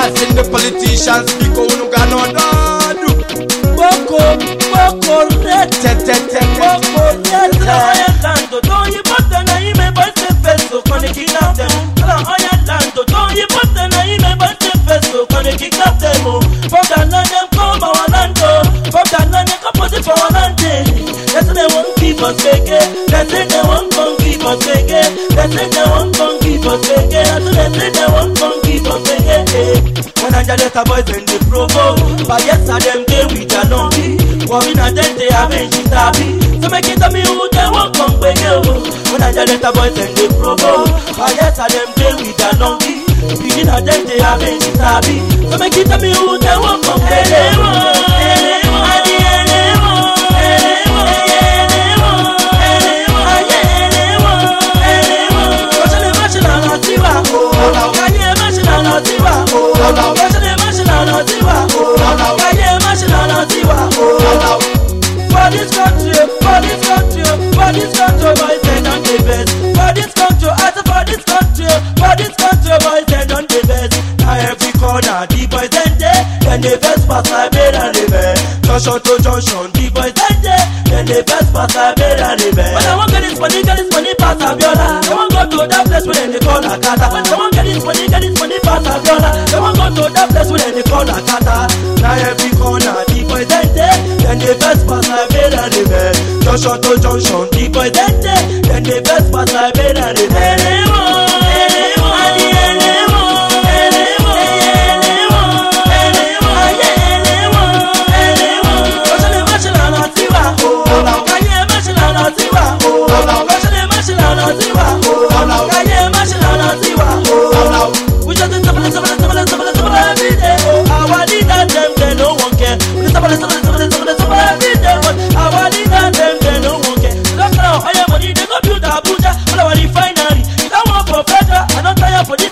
Passing the politicians speak who no got no do. Boko, Boko, Red, Te te te te. Boko, Red, Ireland, When I just a boys in the provo, but yes, I them they with a donkey. Worry na them they have a happy. So make it tell me who they won't come back. When I just a boys in the provo, but yes, I them they with a donkey. Begin a them they have a happy. So make it tell me who they won't come back. For then the best pass I made and the best. Junction to junction, the boys then there, then the best pass I made the best. When I want get this money, get this money pass Abiola. I want go to that place where they call Akata. I want get this money, get this money pass Abiola. I want go to that place where they call Akata. Now every corner, the boys then there, then the best pass I made and the best. Junction to junction, the boys then there, then the best pass I made the Abuja, all our refinery. Don't want for federal, I don't tire for this,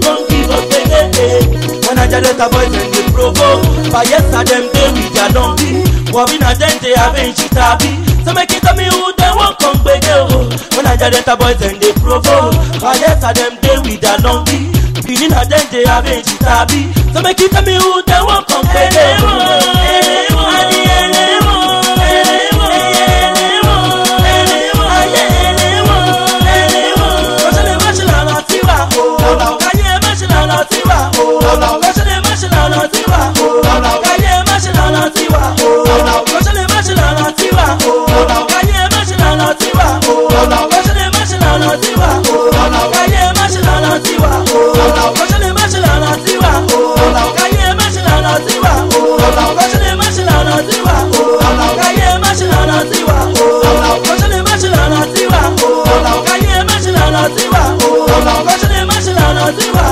come give. When I just a boys and they provoke, but yes I them they with their donkey. Worry na them they have a shit happy. So make it tell me who they won't come back. oh. When I just a boys and they provoke, but yes I them they with their donkey. Beginning of they have a shit happy. So make it tell me who they nos